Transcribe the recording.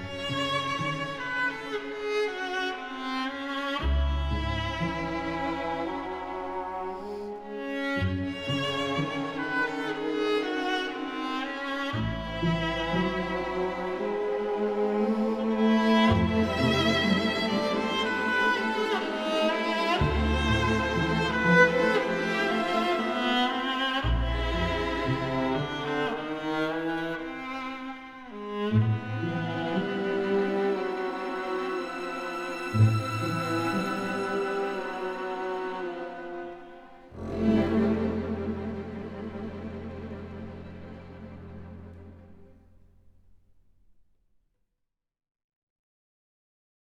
thank mm -hmm. thank you